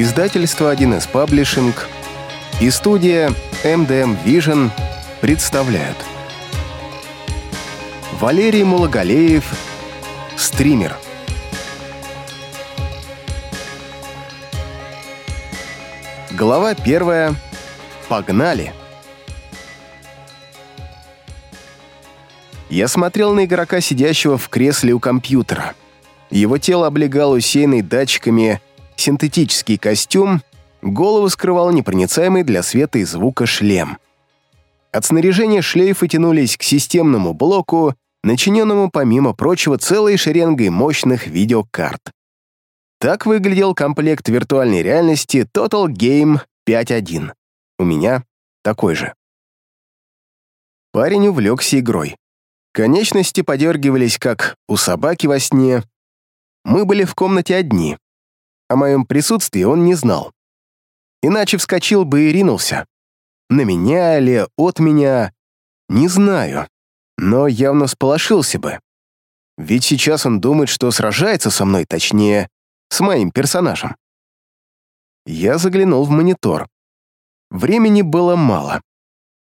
Издательство 1С Паблишинг и студия MDM Vision представляют Валерий Мулагалеев Стример Глава первая Погнали! Я смотрел на игрока, сидящего в кресле у компьютера. Его тело облегал усеянный датчиками синтетический костюм, голову скрывал непроницаемый для света и звука шлем. От снаряжения шлейфы тянулись к системному блоку, начиненному, помимо прочего, целой шеренгой мощных видеокарт. Так выглядел комплект виртуальной реальности Total Game 5.1. У меня такой же. Парень увлекся игрой. Конечности подергивались, как у собаки во сне. Мы были в комнате одни. О моем присутствии он не знал. Иначе вскочил бы и ринулся. На меня или от меня, не знаю, но явно сполошился бы. Ведь сейчас он думает, что сражается со мной, точнее, с моим персонажем. Я заглянул в монитор. Времени было мало.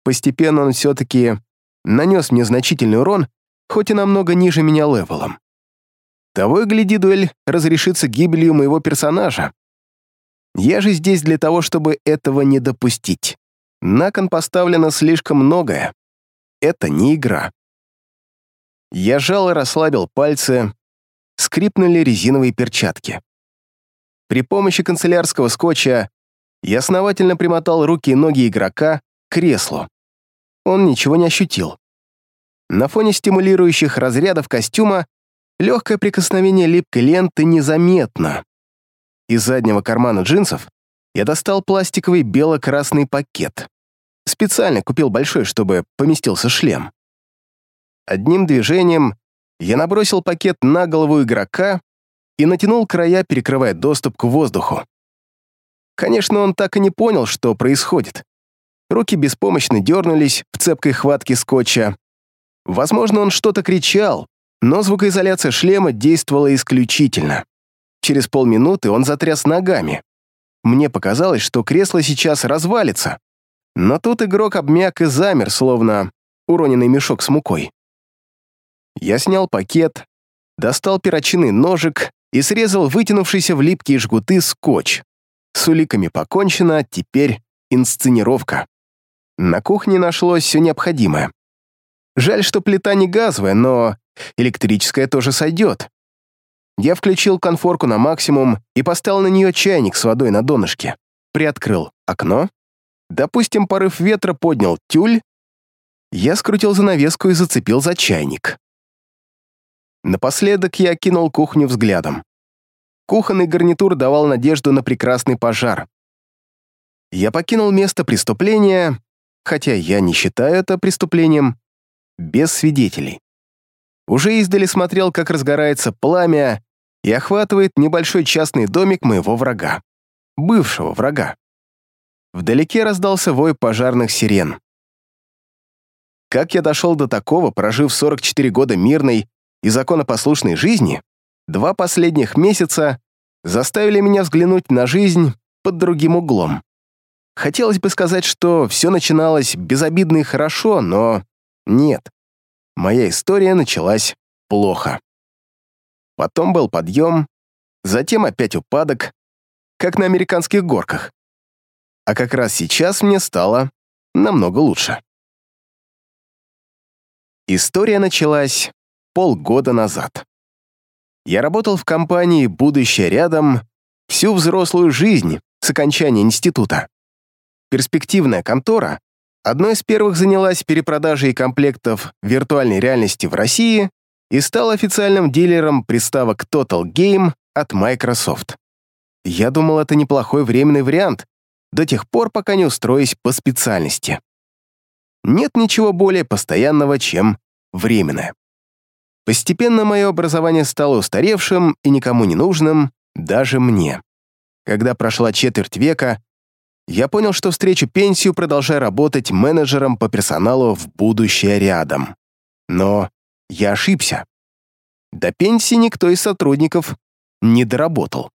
Постепенно он все-таки нанес мне значительный урон, хоть и намного ниже меня левелом. Того и гляди, дуэль разрешится гибелью моего персонажа. Я же здесь для того, чтобы этого не допустить. На кон поставлено слишком многое. Это не игра. Я жал и расслабил пальцы, скрипнули резиновые перчатки. При помощи канцелярского скотча я основательно примотал руки и ноги игрока к креслу. Он ничего не ощутил. На фоне стимулирующих разрядов костюма Легкое прикосновение липкой ленты незаметно. Из заднего кармана джинсов я достал пластиковый бело-красный пакет. Специально купил большой, чтобы поместился шлем. Одним движением я набросил пакет на голову игрока и натянул края, перекрывая доступ к воздуху. Конечно, он так и не понял, что происходит. Руки беспомощно дернулись в цепкой хватке скотча. Возможно, он что-то кричал, но звукоизоляция шлема действовала исключительно. Через полминуты он затряс ногами. Мне показалось, что кресло сейчас развалится. Но тут игрок обмяк и замер, словно уроненный мешок с мукой. Я снял пакет, достал перочинный ножик и срезал вытянувшийся в липкие жгуты скотч. С уликами покончено, теперь инсценировка. На кухне нашлось все необходимое. Жаль, что плита не газовая, но Электрическая тоже сойдет. Я включил конфорку на максимум и поставил на нее чайник с водой на донышке. Приоткрыл окно. Допустим, порыв ветра поднял тюль. Я скрутил занавеску и зацепил за чайник. Напоследок я кинул кухню взглядом. Кухонный гарнитур давал надежду на прекрасный пожар. Я покинул место преступления, хотя я не считаю это преступлением, без свидетелей. Уже издали смотрел, как разгорается пламя и охватывает небольшой частный домик моего врага. Бывшего врага. Вдалеке раздался вой пожарных сирен. Как я дошел до такого, прожив 44 года мирной и законопослушной жизни, два последних месяца заставили меня взглянуть на жизнь под другим углом. Хотелось бы сказать, что все начиналось безобидно и хорошо, но нет моя история началась плохо. Потом был подъем, затем опять упадок, как на американских горках. А как раз сейчас мне стало намного лучше. История началась полгода назад. Я работал в компании «Будущее рядом» всю взрослую жизнь с окончания института. Перспективная контора, одной из первых занялась перепродажей комплектов виртуальной реальности в России и стала официальным дилером приставок Total Game от Microsoft. Я думал, это неплохой временный вариант, до тех пор, пока не устроюсь по специальности. Нет ничего более постоянного, чем временное. Постепенно мое образование стало устаревшим и никому не нужным, даже мне. Когда прошла четверть века, я понял, что встречу пенсию, продолжая работать менеджером по персоналу в будущее рядом. Но я ошибся. До пенсии никто из сотрудников не доработал.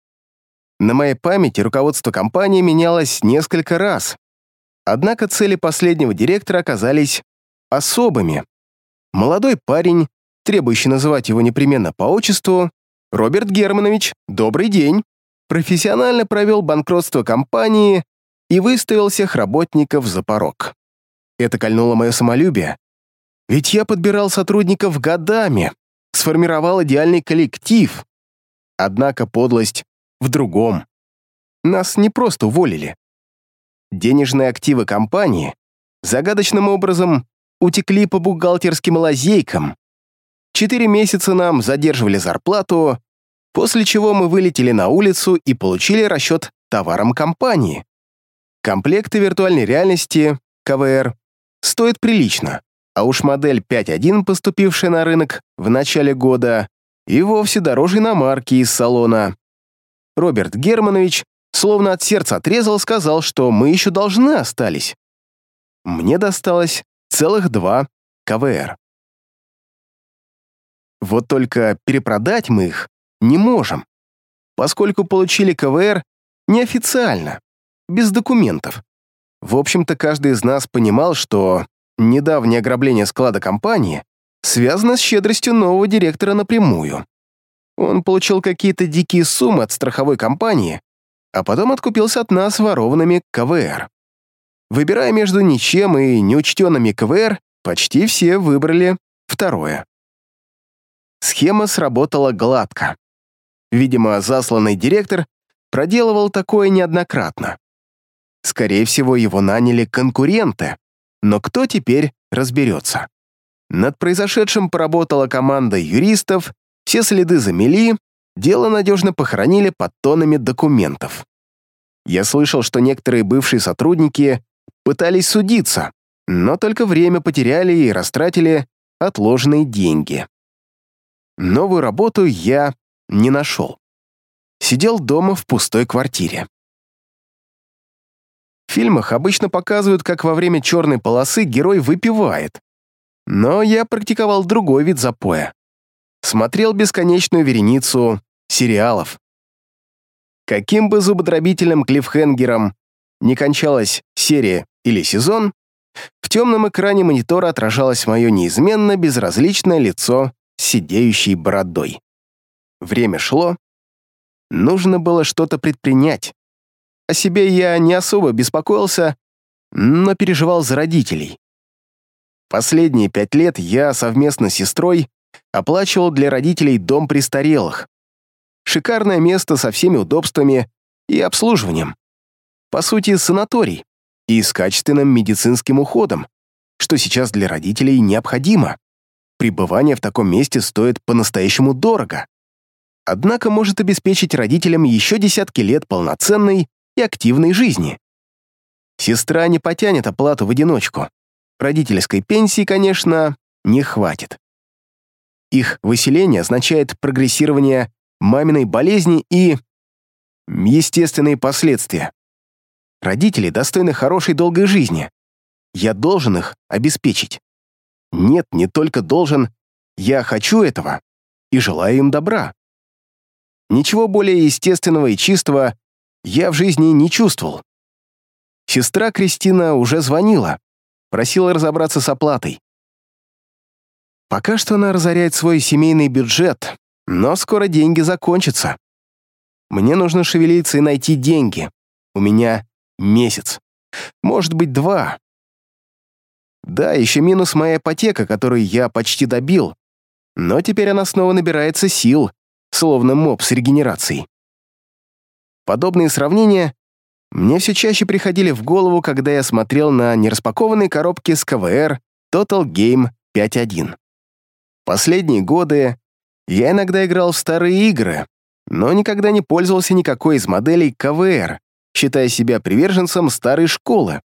На моей памяти руководство компании менялось несколько раз. Однако цели последнего директора оказались особыми. Молодой парень, требующий называть его непременно по отчеству, Роберт Германович, добрый день, профессионально провел банкротство компании и выставил всех работников за порог. Это кольнуло мое самолюбие. Ведь я подбирал сотрудников годами, сформировал идеальный коллектив. Однако подлость в другом. Нас не просто уволили. Денежные активы компании загадочным образом утекли по бухгалтерским лазейкам. Четыре месяца нам задерживали зарплату, после чего мы вылетели на улицу и получили расчет товарам компании. Комплекты виртуальной реальности, КВР, стоят прилично, а уж модель 5.1, поступившая на рынок в начале года, и вовсе дороже иномарки из салона. Роберт Германович, словно от сердца отрезал, сказал, что мы еще должны остались. Мне досталось целых два КВР. Вот только перепродать мы их не можем, поскольку получили КВР неофициально без документов. В общем-то, каждый из нас понимал, что недавнее ограбление склада компании связано с щедростью нового директора напрямую. Он получил какие-то дикие суммы от страховой компании, а потом откупился от нас ворованными КВР. Выбирая между ничем и неучтенными КВР, почти все выбрали второе. Схема сработала гладко. Видимо, засланный директор проделывал такое неоднократно. Скорее всего, его наняли конкуренты. Но кто теперь разберется? Над произошедшим поработала команда юристов, все следы замели, дело надежно похоронили под тоннами документов. Я слышал, что некоторые бывшие сотрудники пытались судиться, но только время потеряли и растратили отложенные деньги. Новую работу я не нашел. Сидел дома в пустой квартире. Фильмах обычно показывают, как во время черной полосы герой выпивает. Но я практиковал другой вид запоя. Смотрел бесконечную вереницу сериалов. Каким бы зубодробительным клиффхенгером не кончалась серия или сезон, в темном экране монитора отражалось мое неизменно безразличное лицо с сидеющей бородой. Время шло. Нужно было что-то предпринять. О себе я не особо беспокоился, но переживал за родителей. Последние пять лет я совместно с сестрой оплачивал для родителей дом престарелых. Шикарное место со всеми удобствами и обслуживанием. По сути, санаторий и с качественным медицинским уходом, что сейчас для родителей необходимо. Пребывание в таком месте стоит по-настоящему дорого. Однако может обеспечить родителям еще десятки лет полноценной и активной жизни. Сестра не потянет оплату в одиночку. Родительской пенсии, конечно, не хватит. Их выселение означает прогрессирование маминой болезни и естественные последствия. Родители достойны хорошей долгой жизни. Я должен их обеспечить. Нет, не только должен, я хочу этого и желаю им добра. Ничего более естественного и чистого я в жизни не чувствовал. Сестра Кристина уже звонила, просила разобраться с оплатой. Пока что она разоряет свой семейный бюджет, но скоро деньги закончатся. Мне нужно шевелиться и найти деньги. У меня месяц. Может быть, два. Да, еще минус моя ипотека, которую я почти добил. Но теперь она снова набирается сил, словно моб с регенерацией. Подобные сравнения мне все чаще приходили в голову, когда я смотрел на нераспакованные коробки с КВР Total Game 5.1. Последние годы я иногда играл в старые игры, но никогда не пользовался никакой из моделей КВР, считая себя приверженцем старой школы.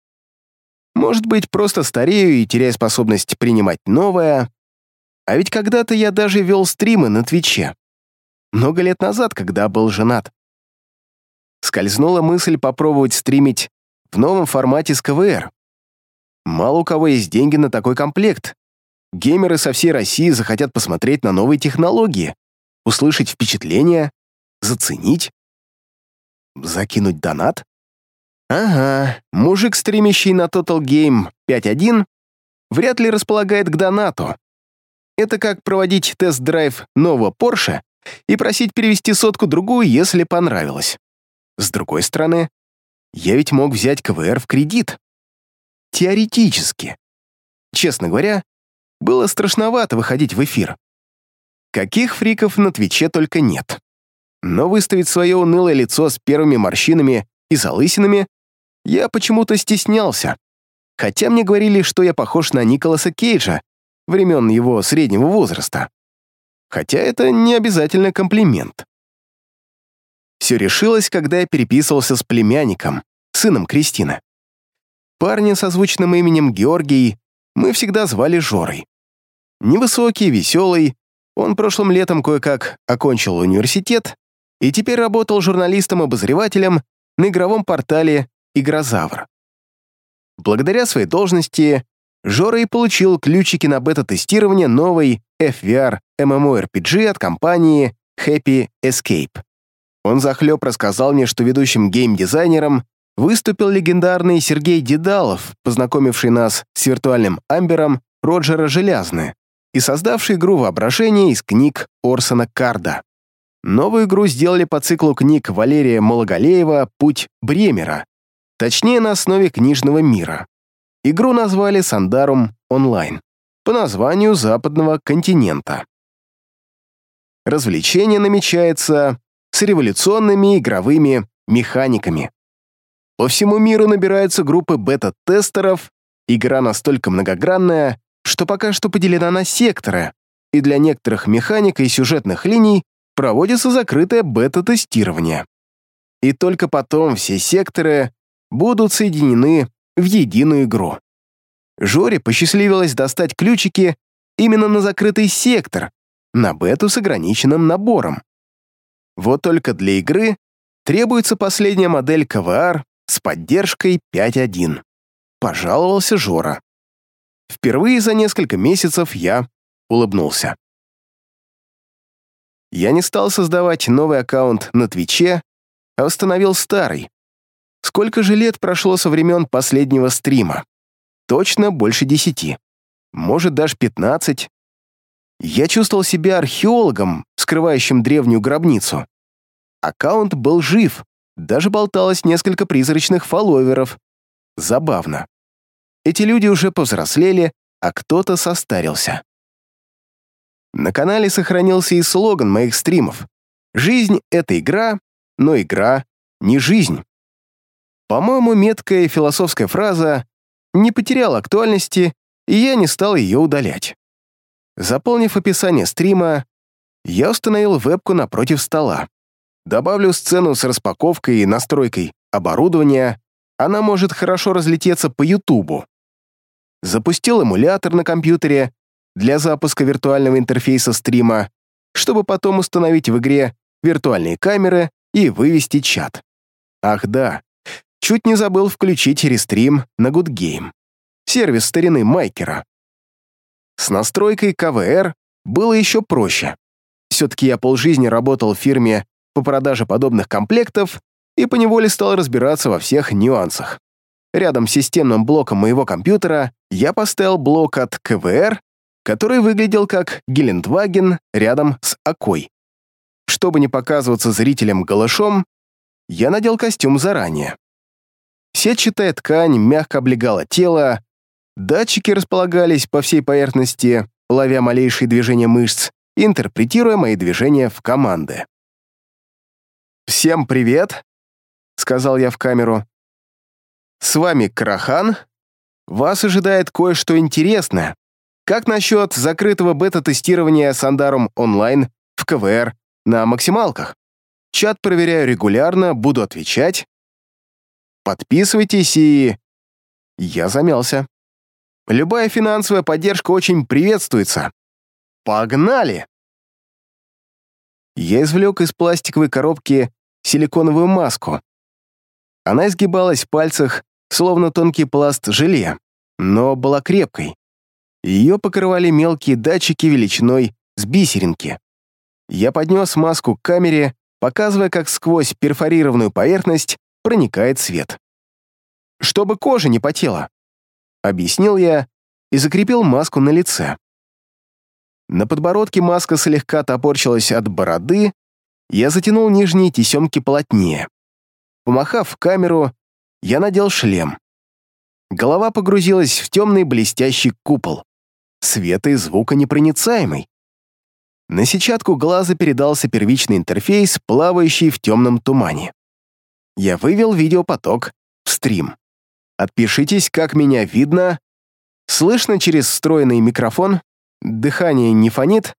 Может быть, просто старею и теряю способность принимать новое. А ведь когда-то я даже вел стримы на Твиче. Много лет назад, когда был женат скользнула мысль попробовать стримить в новом формате с КВР. Мало у кого есть деньги на такой комплект. Геймеры со всей России захотят посмотреть на новые технологии, услышать впечатления, заценить. закинуть донат? Ага, мужик, стримящий на Total Game 5.1, вряд ли располагает к донату. Это как проводить тест-драйв нового Porsche и просить перевести сотку-другую, если понравилось. С другой стороны, я ведь мог взять КВР в кредит. Теоретически. Честно говоря, было страшновато выходить в эфир. Каких фриков на Твиче только нет. Но выставить свое унылое лицо с первыми морщинами и залысинами я почему-то стеснялся. Хотя мне говорили, что я похож на Николаса Кейджа, времен его среднего возраста. Хотя это не обязательно комплимент. Все решилось, когда я переписывался с племянником, сыном Кристины. Парня со звучным именем Георгий мы всегда звали Жорой. Невысокий, веселый, он прошлым летом кое-как окончил университет и теперь работал журналистом-обозревателем на игровом портале «Игрозавр». Благодаря своей должности Жора и получил ключики на бета-тестирование новой FVR MMORPG от компании Happy Escape. Он захлеб рассказал мне, что ведущим гейм-дизайнером выступил легендарный Сергей Дедалов, познакомивший нас с виртуальным амбером Роджера Желязны и создавший игру воображения из книг Орсона Карда. Новую игру сделали по циклу книг Валерия Малоголеева «Путь Бремера», точнее на основе книжного мира. Игру назвали «Сандарум Онлайн» по названию западного континента. Развлечение намечается с революционными игровыми механиками. По всему миру набираются группы бета-тестеров, игра настолько многогранная, что пока что поделена на секторы, и для некоторых механик и сюжетных линий проводится закрытое бета-тестирование. И только потом все секторы будут соединены в единую игру. Жоре посчастливилось достать ключики именно на закрытый сектор, на бету с ограниченным набором. Вот только для игры требуется последняя модель КВР с поддержкой 5.1. Пожаловался Жора. Впервые за несколько месяцев я улыбнулся. Я не стал создавать новый аккаунт на Твиче, а установил старый. Сколько же лет прошло со времен последнего стрима? Точно больше десяти. Может, даже пятнадцать. Я чувствовал себя археологом, скрывающим древнюю гробницу. Аккаунт был жив, даже болталось несколько призрачных фолловеров. Забавно. Эти люди уже повзрослели, а кто-то состарился. На канале сохранился и слоган моих стримов. «Жизнь — это игра, но игра — не жизнь». По-моему, меткая философская фраза не потеряла актуальности, и я не стал ее удалять. Заполнив описание стрима, я установил вебку напротив стола. Добавлю сцену с распаковкой и настройкой оборудования, она может хорошо разлететься по Ютубу. Запустил эмулятор на компьютере для запуска виртуального интерфейса стрима, чтобы потом установить в игре виртуальные камеры и вывести чат. Ах да, чуть не забыл включить рестрим на Good Game, сервис старины Майкера. С настройкой КВР было еще проще. Все-таки я полжизни работал в фирме по продаже подобных комплектов и поневоле стал разбираться во всех нюансах. Рядом с системным блоком моего компьютера я поставил блок от КВР, который выглядел как Гелендваген рядом с Окой. Чтобы не показываться зрителям голышом, я надел костюм заранее. Сетчатая ткань мягко облегала тело, Датчики располагались по всей поверхности, ловя малейшие движения мышц, интерпретируя мои движения в команды. «Всем привет!» — сказал я в камеру. «С вами Карахан. Вас ожидает кое-что интересное. Как насчет закрытого бета-тестирования Сандарум онлайн в КВР на максималках? Чат проверяю регулярно, буду отвечать. Подписывайтесь и...» Я замялся. Любая финансовая поддержка очень приветствуется. Погнали! Я извлек из пластиковой коробки силиконовую маску. Она изгибалась в пальцах, словно тонкий пласт желе, но была крепкой. Ее покрывали мелкие датчики величиной с бисеринки. Я поднес маску к камере показывая, как сквозь перфорированную поверхность проникает свет. «Чтобы кожа не потела», — объяснил я и закрепил маску на лице. На подбородке маска слегка топорчилась от бороды, я затянул нижние тесемки плотнее. Помахав в камеру, я надел шлем. Голова погрузилась в темный блестящий купол. Света и звука непроницаемый. На сетчатку глаза передался первичный интерфейс, плавающий в темном тумане. Я вывел видеопоток в стрим. Отпишитесь, как меня видно. Слышно через встроенный микрофон? Дыхание не фонит?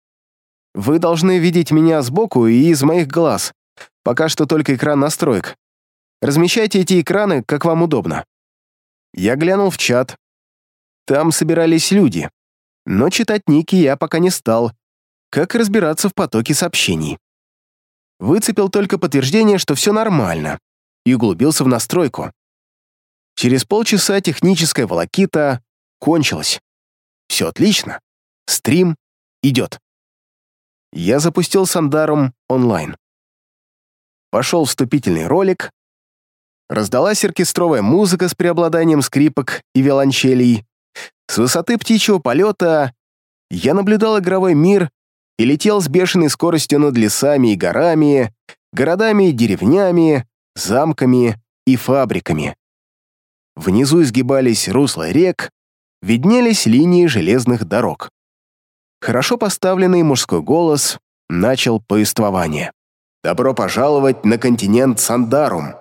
Вы должны видеть меня сбоку и из моих глаз. Пока что только экран настроек. Размещайте эти экраны, как вам удобно. Я глянул в чат. Там собирались люди. Но читать ники я пока не стал. Как разбираться в потоке сообщений? Выцепил только подтверждение, что все нормально, и углубился в настройку. Через полчаса техническая волокита кончилась. Все отлично. Стрим идет. Я запустил Сандарум онлайн. Пошел вступительный ролик, Раздалась оркестровая музыка с преобладанием скрипок и виолончелей. С высоты птичьего полета я наблюдал игровой мир и летел с бешеной скоростью над лесами и горами, городами и деревнями, замками и фабриками. Внизу изгибались русла рек, виднелись линии железных дорог. Хорошо поставленный мужской голос начал повествование. «Добро пожаловать на континент Сандарум!»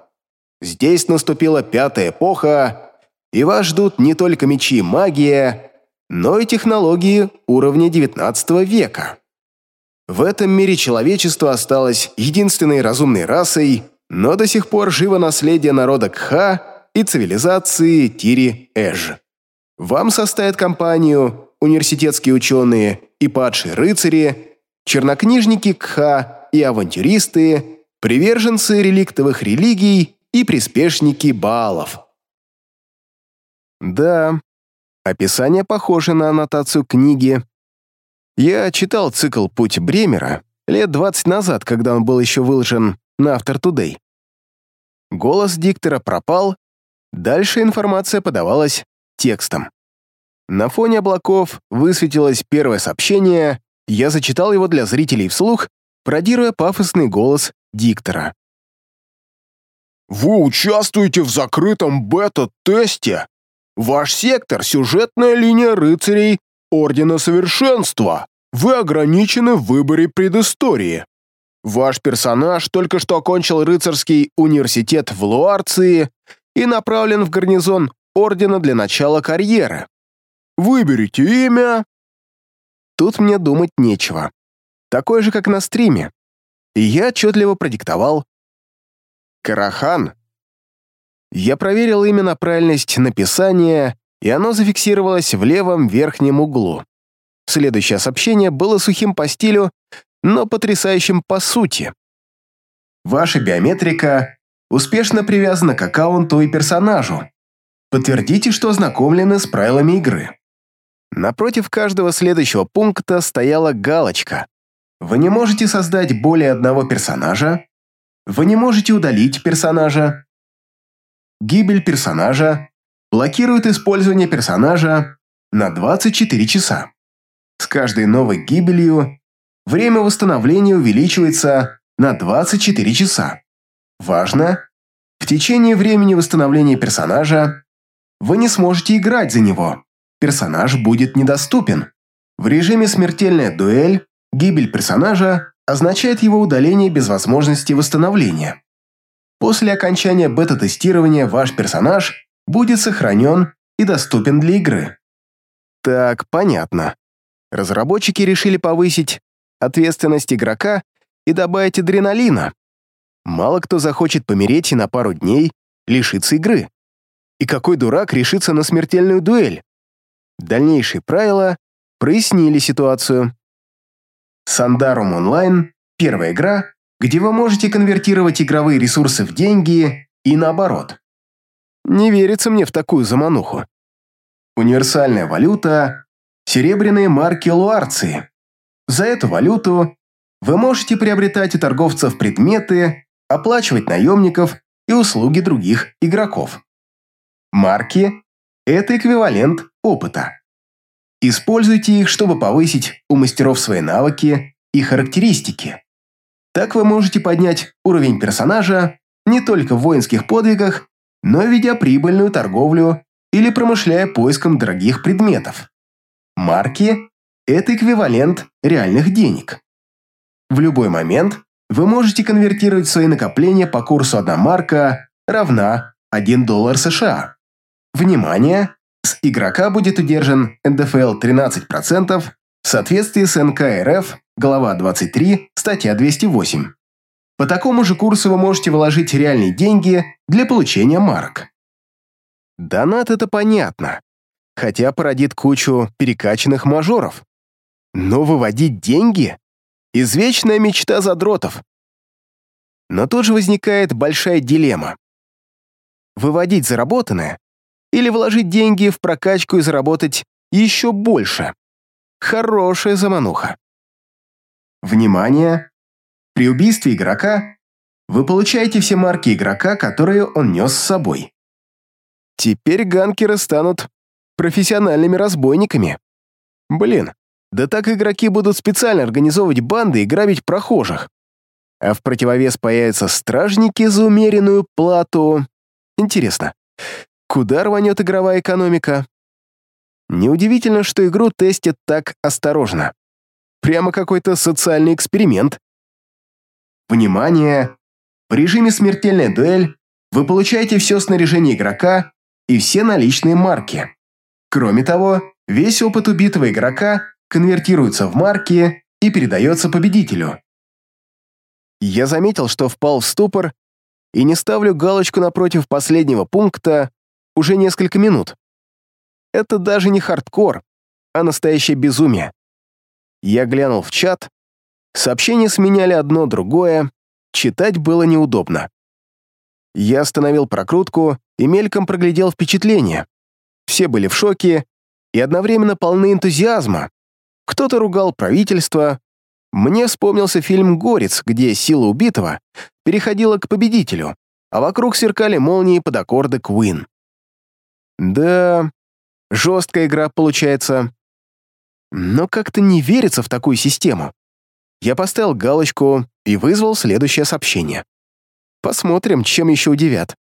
Здесь наступила пятая эпоха, и вас ждут не только мечи и магия, но и технологии уровня XIX века. В этом мире человечество осталось единственной разумной расой, но до сих пор живо наследие народа Кха и цивилизации Тири-Эж. Вам составят компанию университетские ученые и падшие рыцари, чернокнижники Кха и авантюристы, приверженцы реликтовых религий и приспешники Баалов. Да, описание похоже на аннотацию книги. Я читал цикл «Путь Бремера» лет 20 назад, когда он был еще выложен на Автор Today. Голос диктора пропал, дальше информация подавалась текстом. На фоне облаков высветилось первое сообщение, я зачитал его для зрителей вслух, пародируя пафосный голос диктора. Вы участвуете в закрытом бета-тесте. Ваш сектор — сюжетная линия рыцарей Ордена Совершенства. Вы ограничены в выборе предыстории. Ваш персонаж только что окончил рыцарский университет в Луарции и направлен в гарнизон Ордена для начала карьеры. Выберите имя. Тут мне думать нечего. Такое же, как на стриме. И я отчетливо продиктовал Карахан. Я проверил именно правильность написания, и оно зафиксировалось в левом верхнем углу. Следующее сообщение было сухим по стилю, но потрясающим по сути. Ваша биометрика успешно привязана к аккаунту и персонажу. Подтвердите, что ознакомлены с правилами игры. Напротив каждого следующего пункта стояла галочка. Вы не можете создать более одного персонажа, вы не можете удалить персонажа. Гибель персонажа блокирует использование персонажа на 24 часа. С каждой новой гибелью время восстановления увеличивается на 24 часа. Важно, в течение времени восстановления персонажа вы не сможете играть за него. Персонаж будет недоступен. В режиме «Смертельная дуэль» гибель персонажа означает его удаление без возможности восстановления. После окончания бета-тестирования ваш персонаж будет сохранен и доступен для игры. Так, понятно. Разработчики решили повысить ответственность игрока и добавить адреналина. Мало кто захочет помереть и на пару дней лишиться игры. И какой дурак решится на смертельную дуэль? Дальнейшие правила прояснили ситуацию. Сандарум Онлайн – первая игра, где вы можете конвертировать игровые ресурсы в деньги и наоборот. Не верится мне в такую замануху. Универсальная валюта – серебряные марки Луарции. За эту валюту вы можете приобретать у торговцев предметы, оплачивать наемников и услуги других игроков. Марки – это эквивалент опыта. Используйте их, чтобы повысить у мастеров свои навыки и характеристики. Так вы можете поднять уровень персонажа не только в воинских подвигах, но и ведя прибыльную торговлю или промышляя поиском дорогих предметов. Марки – это эквивалент реальных денег. В любой момент вы можете конвертировать свои накопления по курсу 1 марка равна 1 доллар США. Внимание! С игрока будет удержан НДФЛ 13% в соответствии с НК РФ, глава 23, статья 208. По такому же курсу вы можете вложить реальные деньги для получения марок. Донат это понятно, хотя породит кучу перекачанных мажоров. Но выводить деньги – извечная мечта задротов. Но тут же возникает большая дилемма. Выводить заработанное или вложить деньги в прокачку и заработать еще больше. Хорошая замануха. Внимание! При убийстве игрока вы получаете все марки игрока, которые он нес с собой. Теперь ганкеры станут профессиональными разбойниками. Блин, да так игроки будут специально организовывать банды и грабить прохожих. А в противовес появятся стражники за умеренную плату. Интересно, куда рванет игровая экономика? Неудивительно, что игру тестят так осторожно. Прямо какой-то социальный эксперимент. Внимание! В режиме «Смертельная дуэль» вы получаете все снаряжение игрока и все наличные марки. Кроме того, весь опыт убитого игрока конвертируется в марки и передается победителю. Я заметил, что впал в ступор и не ставлю галочку напротив последнего пункта уже несколько минут. Это даже не хардкор, а настоящее безумие. Я глянул в чат, сообщения сменяли одно другое, читать было неудобно. Я остановил прокрутку и мельком проглядел впечатления. Все были в шоке и одновременно полны энтузиазма. Кто-то ругал правительство. Мне вспомнился фильм «Горец», где сила убитого переходила к победителю, а вокруг сверкали молнии под аккорды Queen. Да, жесткая игра получается. Но как-то не верится в такую систему. Я поставил галочку и вызвал следующее сообщение. Посмотрим, чем еще удивят.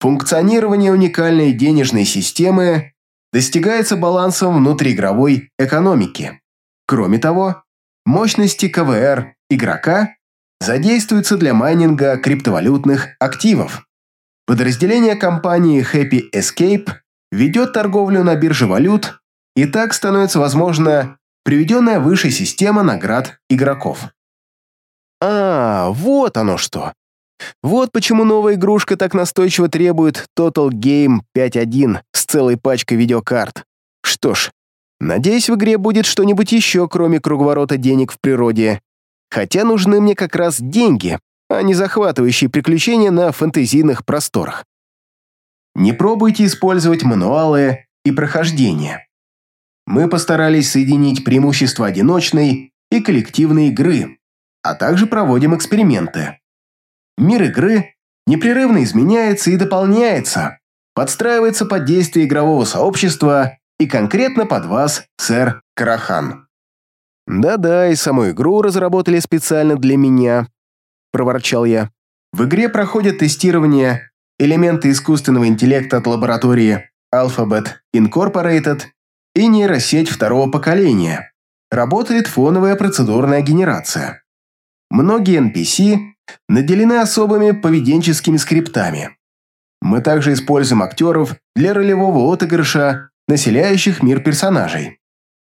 Функционирование уникальной денежной системы достигается балансом внутриигровой экономики. Кроме того, мощности КВР игрока задействуются для майнинга криптовалютных активов. Подразделение компании Happy Escape ведет торговлю на бирже валют, и так становится возможна приведенная выше система наград игроков. А, вот оно что. Вот почему новая игрушка так настойчиво требует Total Game 5.1 с целой пачкой видеокарт. Что ж, надеюсь, в игре будет что-нибудь еще, кроме круговорота денег в природе. Хотя нужны мне как раз деньги, а не захватывающие приключения на фэнтезийных просторах. Не пробуйте использовать мануалы и прохождения. Мы постарались соединить преимущества одиночной и коллективной игры, а также проводим эксперименты. Мир игры непрерывно изменяется и дополняется, подстраивается под действие игрового сообщества и конкретно под вас, сэр Карахан. «Да-да, и саму игру разработали специально для меня», – проворчал я. В игре проходят тестирование элементы искусственного интеллекта от лаборатории Alphabet Incorporated и нейросеть второго поколения. Работает фоновая процедурная генерация. Многие NPC наделены особыми поведенческими скриптами. Мы также используем актеров для ролевого отыгрыша, населяющих мир персонажей.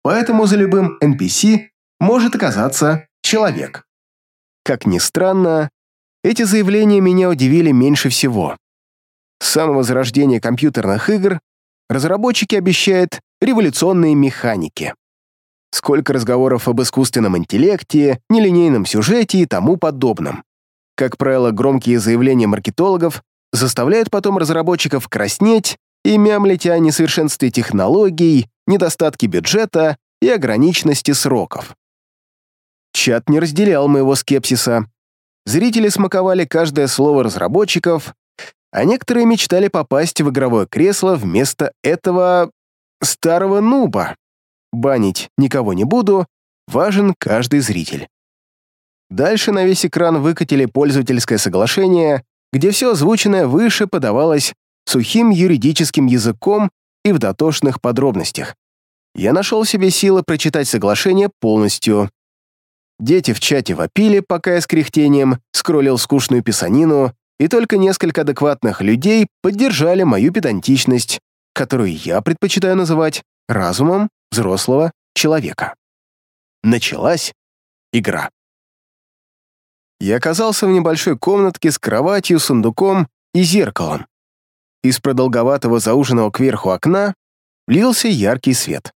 Поэтому за любым NPC может оказаться человек. Как ни странно, эти заявления меня удивили меньше всего. С самого зарождения компьютерных игр разработчики обещают революционные механики. Сколько разговоров об искусственном интеллекте, нелинейном сюжете и тому подобном. Как правило, громкие заявления маркетологов заставляют потом разработчиков краснеть и мямлить о несовершенстве технологий, недостатке бюджета и ограниченности сроков. Чат не разделял моего скепсиса. Зрители смаковали каждое слово разработчиков, а некоторые мечтали попасть в игровое кресло вместо этого старого нуба. Банить никого не буду, важен каждый зритель. Дальше на весь экран выкатили пользовательское соглашение, где все озвученное выше подавалось сухим юридическим языком и в дотошных подробностях. Я нашел себе силы прочитать соглашение полностью. Дети в чате вопили, пока я с кряхтением скроллил скучную писанину, и только несколько адекватных людей поддержали мою педантичность, которую я предпочитаю называть разумом взрослого человека. Началась игра. Я оказался в небольшой комнатке с кроватью, сундуком и зеркалом. Из продолговатого зауженного кверху окна лился яркий свет.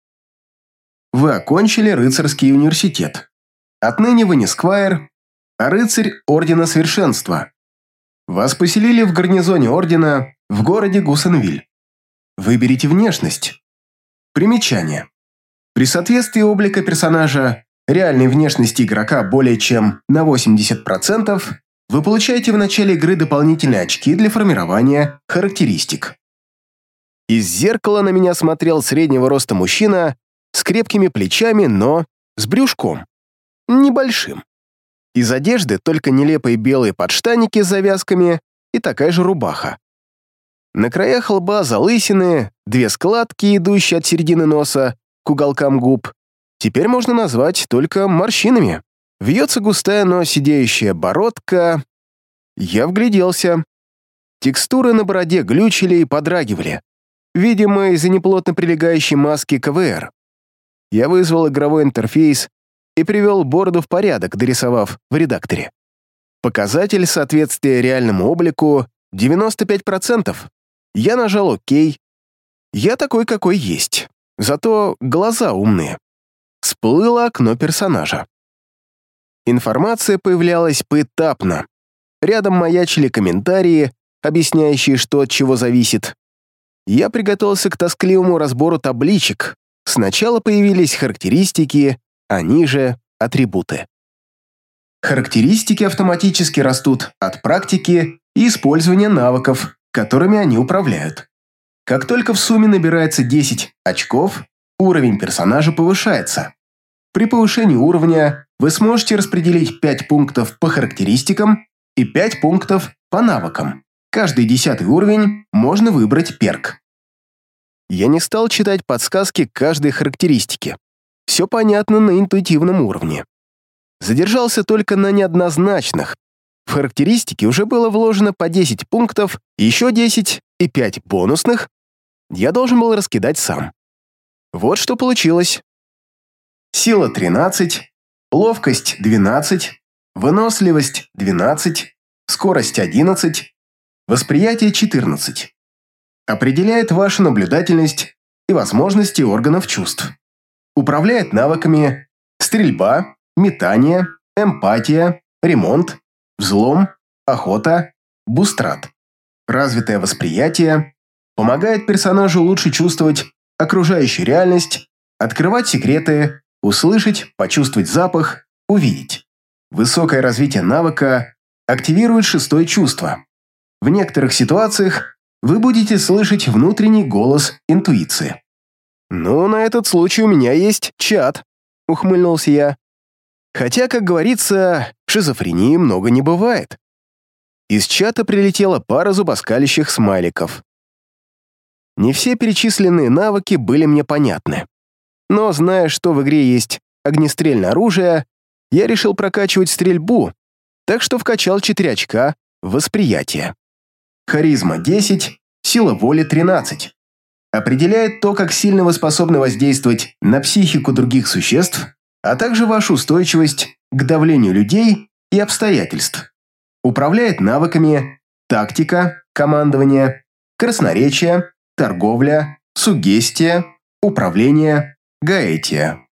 Вы окончили рыцарский университет. Отныне вы не сквайр, а рыцарь Ордена Совершенства. Вас поселили в гарнизоне Ордена в городе Гусенвиль. Выберите внешность. Примечание. При соответствии облика персонажа реальной внешности игрока более чем на 80%, вы получаете в начале игры дополнительные очки для формирования характеристик. Из зеркала на меня смотрел среднего роста мужчина с крепкими плечами, но с брюшком. Небольшим. Из одежды только нелепые белые подштаники с завязками и такая же рубаха. На краях лба залысины, две складки, идущие от середины носа к уголкам губ, теперь можно назвать только морщинами. Вьется густая, но сидеющая бородка. Я вгляделся. Текстуры на бороде глючили и подрагивали. Видимо, из-за неплотно прилегающей маски КВР. Я вызвал игровой интерфейс и привел бороду в порядок, дорисовав в редакторе. Показатель соответствия реальному облику 95%. Я нажал ОК. Я такой, какой есть. Зато глаза умные. Всплыло окно персонажа. Информация появлялась поэтапно. Рядом маячили комментарии, объясняющие, что от чего зависит. Я приготовился к тоскливому разбору табличек. Сначала появились характеристики, а ниже — атрибуты. Характеристики автоматически растут от практики и использования навыков, которыми они управляют. Как только в сумме набирается 10 очков, уровень персонажа повышается. При повышении уровня вы сможете распределить 5 пунктов по характеристикам и 5 пунктов по навыкам. Каждый десятый уровень можно выбрать перк. Я не стал читать подсказки каждой характеристике. Все понятно на интуитивном уровне. Задержался только на неоднозначных. В характеристике уже было вложено по 10 пунктов, еще 10 и 5 бонусных я должен был раскидать сам. Вот что получилось. Сила 13, ловкость 12, выносливость 12, скорость 11, восприятие 14. Определяет вашу наблюдательность и возможности органов чувств. Управляет навыками стрельба, метание, эмпатия, ремонт, взлом, охота, бустрат. Развитое восприятие, помогает персонажу лучше чувствовать окружающую реальность, открывать секреты, услышать, почувствовать запах, увидеть. Высокое развитие навыка активирует шестое чувство. В некоторых ситуациях вы будете слышать внутренний голос интуиции. «Ну, на этот случай у меня есть чат», — ухмыльнулся я. Хотя, как говорится, шизофрении много не бывает. Из чата прилетела пара зубоскалящих смайликов. Не все перечисленные навыки были мне понятны. Но, зная, что в игре есть огнестрельное оружие, я решил прокачивать стрельбу, так что вкачал 4 очка в восприятие. Харизма 10, сила воли 13. Определяет то, как сильно вы способны воздействовать на психику других существ, а также вашу устойчивость к давлению людей и обстоятельств. Управляет навыками тактика, командование, красноречие, торговля, сугестия, управление, гаэтия.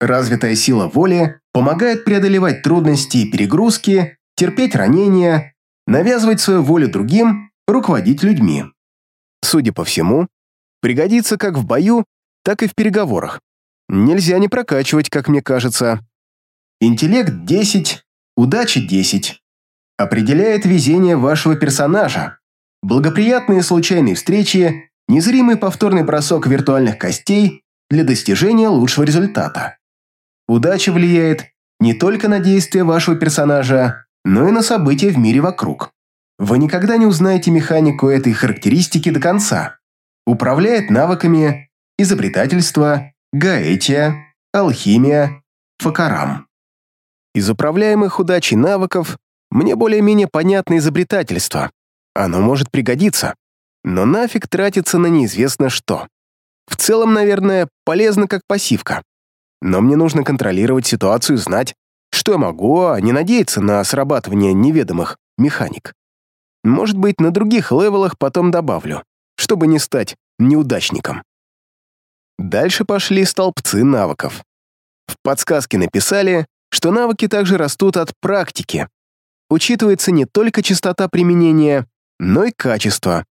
Развитая сила воли помогает преодолевать трудности и перегрузки, терпеть ранения, навязывать свою волю другим, руководить людьми. Судя по всему, пригодится как в бою, так и в переговорах. Нельзя не прокачивать, как мне кажется. интеллект 10, удача 10. Определяет везение вашего персонажа. Благоприятные случайные встречи, незримый повторный бросок виртуальных костей для достижения лучшего результата. Удача влияет не только на действия вашего персонажа, но и на события в мире вокруг. Вы никогда не узнаете механику этой характеристики до конца. Управляет навыками изобретательство, гаэтия, алхимия, факарам. Из управляемых удачей навыков мне более-менее понятно изобретательство. Оно может пригодиться, но нафиг тратиться на неизвестно что. В целом, наверное, полезно как пассивка. Но мне нужно контролировать ситуацию, знать, что я могу, а не надеяться на срабатывание неведомых механик. Может быть, на других левелах потом добавлю, чтобы не стать неудачником. Дальше пошли столбцы навыков. В подсказке написали, что навыки также растут от практики. Учитывается не только частота применения, но и качество.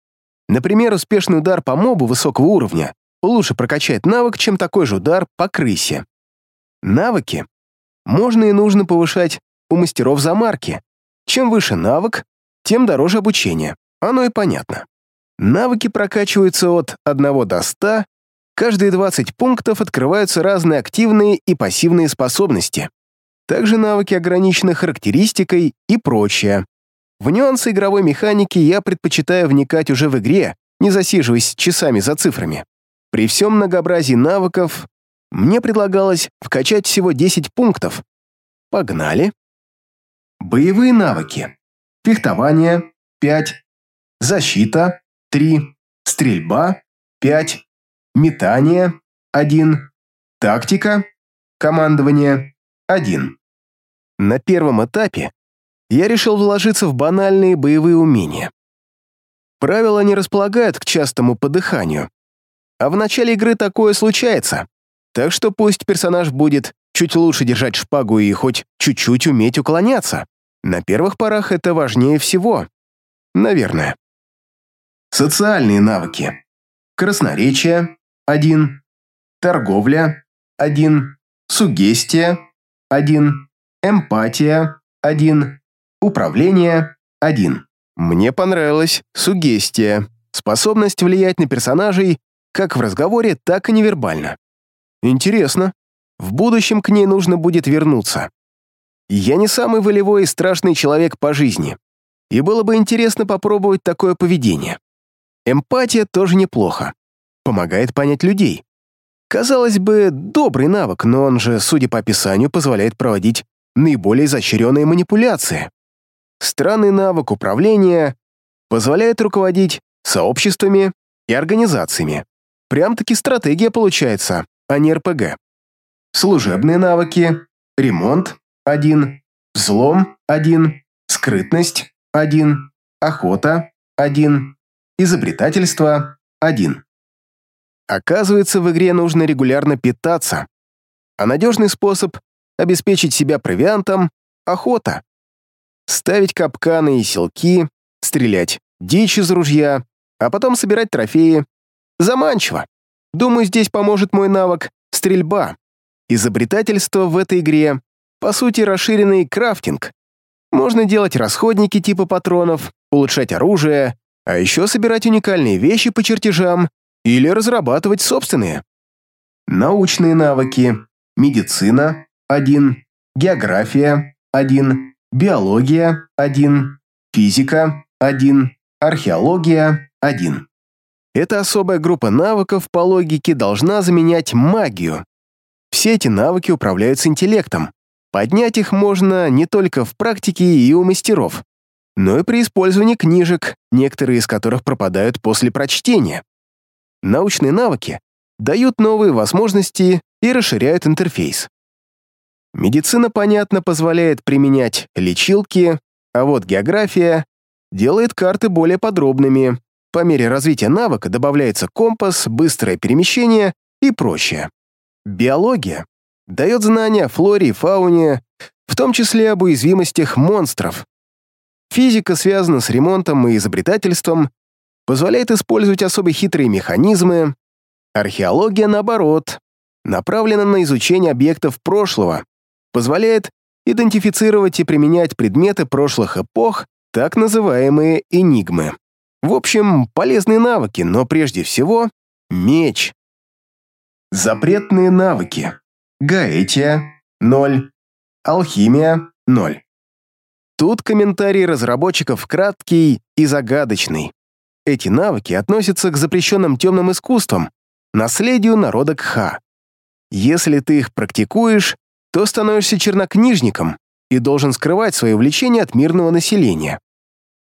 Например, успешный удар по мобу высокого уровня лучше прокачает навык, чем такой же удар по крысе. Навыки можно и нужно повышать у мастеров за марки. Чем выше навык, тем дороже обучение. Оно и понятно. Навыки прокачиваются от 1 до 100, каждые 20 пунктов открываются разные активные и пассивные способности. Также навыки ограничены характеристикой и прочее. В нюансы игровой механики я предпочитаю вникать уже в игре, не засиживаясь часами за цифрами. При всем многообразии навыков мне предлагалось вкачать всего 10 пунктов. Погнали. Боевые навыки. Фехтование – 5. Защита – 3. Стрельба – 5. Метание – 1. Тактика – командование – 1. На первом этапе я решил вложиться в банальные боевые умения. Правила не располагают к частому подыханию, а в начале игры такое случается. Так что пусть персонаж будет чуть лучше держать шпагу и хоть чуть-чуть уметь уклоняться. На первых порах это важнее всего. Наверное. Социальные навыки. Красноречие – 1. Торговля – 1. Сугестия – 1. Эмпатия – 1. Управление – 1. Мне понравилась сугестия. Способность влиять на персонажей как в разговоре, так и невербально. Интересно. В будущем к ней нужно будет вернуться. Я не самый волевой и страшный человек по жизни. И было бы интересно попробовать такое поведение. Эмпатия тоже неплохо. Помогает понять людей. Казалось бы, добрый навык, но он же, судя по описанию, позволяет проводить наиболее изощренные манипуляции. Странный навык управления позволяет руководить сообществами и организациями. Прям-таки стратегия получается, а не РПГ. Служебные навыки, ремонт – 1, взлом – 1, скрытность – 1, охота – 1, изобретательство – 1. Оказывается, в игре нужно регулярно питаться, а надежный способ обеспечить себя провиантом – охота. Ставить капканы и селки, стрелять дичь из ружья, а потом собирать трофеи Заманчиво. Думаю, здесь поможет мой навык стрельба. Изобретательство в этой игре, по сути, расширенный крафтинг. Можно делать расходники типа патронов, улучшать оружие, а еще собирать уникальные вещи по чертежам или разрабатывать собственные. Научные навыки. Медицина – 1, география – 1, биология – 1, физика – 1, археология – 1. Эта особая группа навыков по логике должна заменять магию. Все эти навыки управляются интеллектом. Поднять их можно не только в практике и у мастеров, но и при использовании книжек, некоторые из которых пропадают после прочтения. Научные навыки дают новые возможности и расширяют интерфейс. Медицина, понятно, позволяет применять лечилки, а вот география делает карты более подробными, по мере развития навыка добавляется компас, быстрое перемещение и прочее. Биология дает знания о флоре и фауне, в том числе об уязвимостях монстров. Физика связана с ремонтом и изобретательством, позволяет использовать особо хитрые механизмы. Археология, наоборот, направлена на изучение объектов прошлого, позволяет идентифицировать и применять предметы прошлых эпох, так называемые энигмы. В общем, полезные навыки, но прежде всего — меч. Запретные навыки. Гаэтия — 0. Алхимия — 0. Тут комментарий разработчиков краткий и загадочный. Эти навыки относятся к запрещенным темным искусствам, наследию народа Кха. Если ты их практикуешь, то становишься чернокнижником и должен скрывать свои увлечения от мирного населения.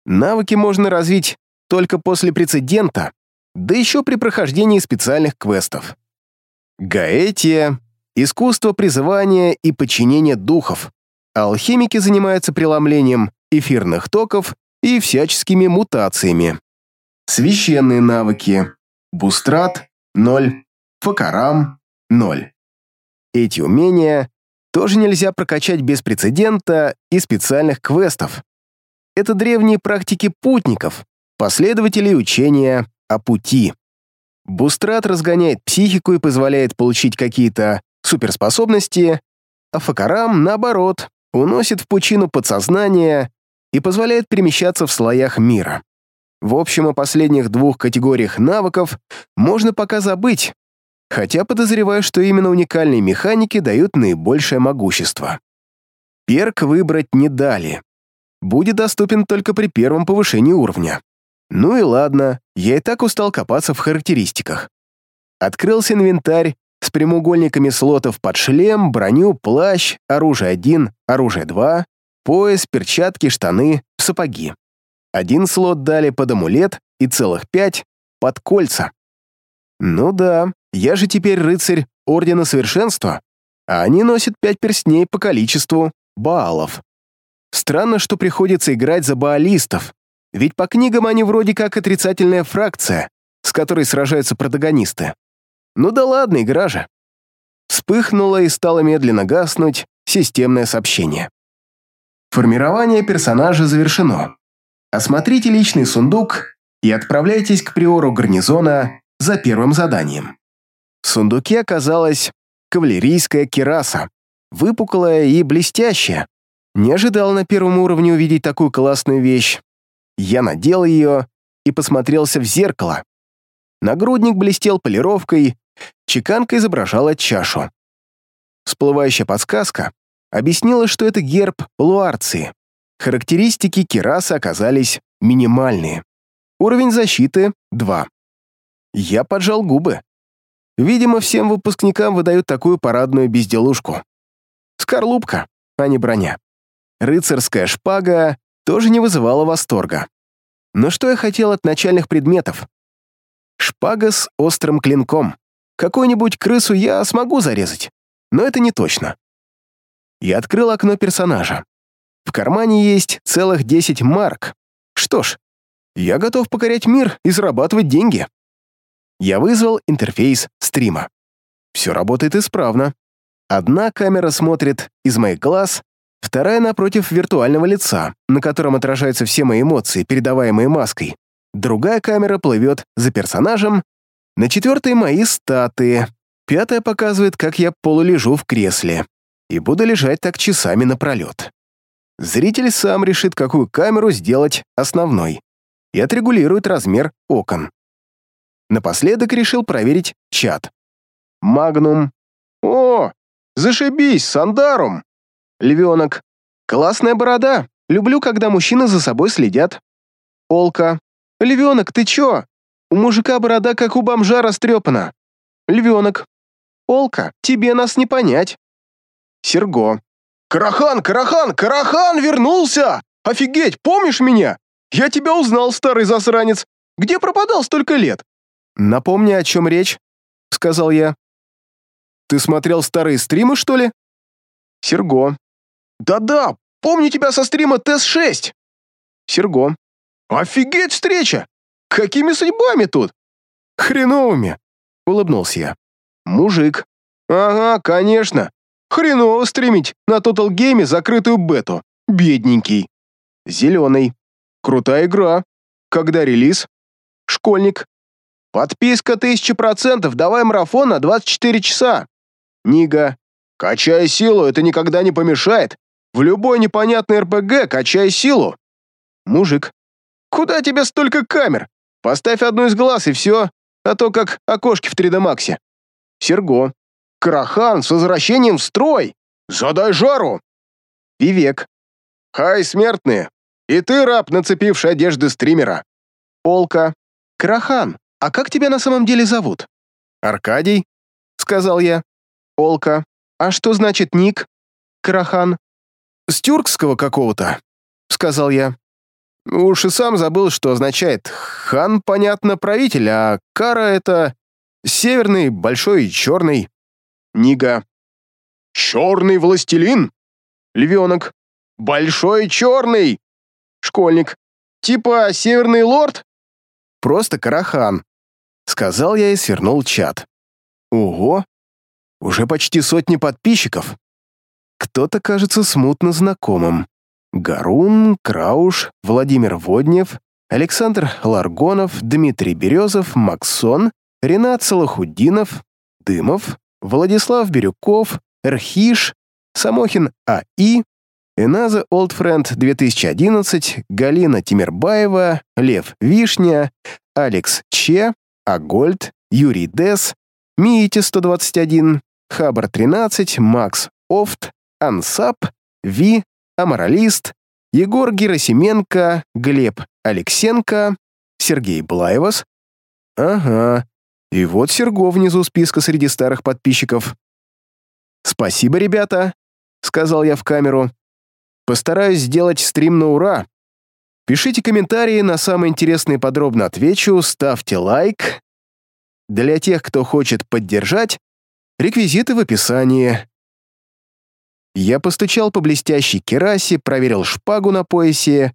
Навыки можно развить только после прецедента, да еще при прохождении специальных квестов. Гаэтия — искусство призывания и подчинения духов. Алхимики занимаются преломлением эфирных токов и всяческими мутациями. Священные навыки. Бустрат — 0, Факарам — 0. Эти умения тоже нельзя прокачать без прецедента и специальных квестов. Это древние практики путников, последователей учения о пути. Бустрат разгоняет психику и позволяет получить какие-то суперспособности, а Факарам, наоборот, уносит в пучину подсознания и позволяет перемещаться в слоях мира. В общем, о последних двух категориях навыков можно пока забыть, хотя подозреваю, что именно уникальные механики дают наибольшее могущество. Перк выбрать не дали. Будет доступен только при первом повышении уровня. Ну и ладно, я и так устал копаться в характеристиках. Открылся инвентарь с прямоугольниками слотов под шлем, броню, плащ, оружие 1, оружие 2, пояс, перчатки, штаны, сапоги. Один слот дали под амулет и целых пять под кольца. Ну да, я же теперь рыцарь Ордена Совершенства, а они носят пять перстней по количеству баалов. Странно, что приходится играть за баалистов, ведь по книгам они вроде как отрицательная фракция, с которой сражаются протагонисты. Ну да ладно, игра же. Вспыхнуло и стало медленно гаснуть системное сообщение. Формирование персонажа завершено. Осмотрите личный сундук и отправляйтесь к приору гарнизона за первым заданием. В сундуке оказалась кавалерийская кираса, выпуклая и блестящая. Не ожидал на первом уровне увидеть такую классную вещь. Я надел ее и посмотрелся в зеркало. Нагрудник блестел полировкой, чеканка изображала чашу. Всплывающая подсказка объяснила, что это герб Луарции. Характеристики Кирасы оказались минимальные. Уровень защиты — 2. Я поджал губы. Видимо, всем выпускникам выдают такую парадную безделушку. Скорлупка, а не броня. Рыцарская шпага тоже не вызывала восторга. Но что я хотел от начальных предметов? Шпага с острым клинком. Какую-нибудь крысу я смогу зарезать, но это не точно. Я открыл окно персонажа. В кармане есть целых 10 марк. Что ж, я готов покорять мир и зарабатывать деньги. Я вызвал интерфейс стрима. Все работает исправно. Одна камера смотрит из моих глаз, вторая напротив виртуального лица, на котором отражаются все мои эмоции, передаваемые маской. Другая камера плывет за персонажем, на четвертой мои статы, пятая показывает, как я полулежу в кресле, и буду лежать так часами напролет. Зритель сам решит, какую камеру сделать основной, и отрегулирует размер окон. Напоследок решил проверить чат. Магнум. «О, зашибись, Сандарум!» Львенок. «Классная борода. Люблю, когда мужчины за собой следят». Олка. «Львенок, ты чё? У мужика борода, как у бомжа, растрепана». Львенок. «Олка, тебе нас не понять». Серго. «Карахан, Карахан, Карахан вернулся! Офигеть, помнишь меня? Я тебя узнал, старый засранец. Где пропадал столько лет?» «Напомни, о чем речь», — сказал я. «Ты смотрел старые стримы, что ли?» Серго. Да-да, помню тебя со стрима ТС-6. Серго. Офигеть встреча! Какими судьбами тут? Хреновыми, улыбнулся я. Мужик. Ага, конечно. Хреново стримить на Total Game закрытую бету. Бедненький. Зеленый. Крутая игра. Когда релиз? Школьник. Подписка 1000%, давай марафон на 24 часа. Нига. Качай силу, это никогда не помешает. В любой непонятный РПГ качай силу. Мужик. Куда тебе столько камер? Поставь одну из глаз и все, а то как окошки в 3D Максе. Серго. Карахан с возвращением в строй. Задай жару. Вивек. Хай, смертные. И ты, раб, нацепивший одежды стримера. Олка. Карахан, а как тебя на самом деле зовут? Аркадий, сказал я. Олка. А что значит ник? Карахан. С тюркского какого-то, сказал я. Уж и сам забыл, что означает. Хан, понятно, правитель, а Кара — это северный, большой и черный. Нига. Черный властелин? Львенок. Большой черный. Школьник. Типа северный лорд? Просто Карахан. Сказал я и свернул чат. Ого, уже почти сотни подписчиков. Кто-то кажется смутно знакомым. Гарун, Крауш, Владимир Воднев, Александр Ларгонов, Дмитрий Березов, Максон, Ренат Салахуддинов, Дымов, Владислав Бирюков, Эрхиш, Самохин А.И., Эназа Олдфренд 2011, Галина Тимирбаева, Лев Вишня, Алекс Че, Агольд, Юрий Дес, Миити 121, Хабр 13, Макс Офт, Ансап, Ви, Аморалист, Егор Герасименко, Глеб Алексенко, Сергей Блаевас. Ага, и вот Серго внизу списка среди старых подписчиков. «Спасибо, ребята», — сказал я в камеру. «Постараюсь сделать стрим на ура. Пишите комментарии, на самые интересные подробно отвечу, ставьте лайк. Для тех, кто хочет поддержать, реквизиты в описании. Я постучал по блестящей керасе, проверил шпагу на поясе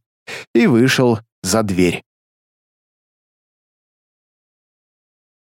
и вышел за дверь.